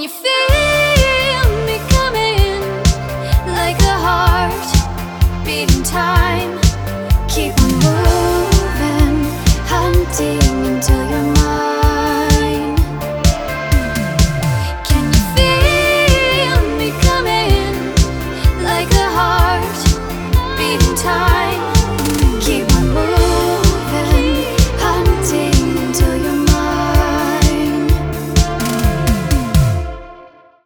Can you feel me coming like a heart beating time? Keep on moving, hunting.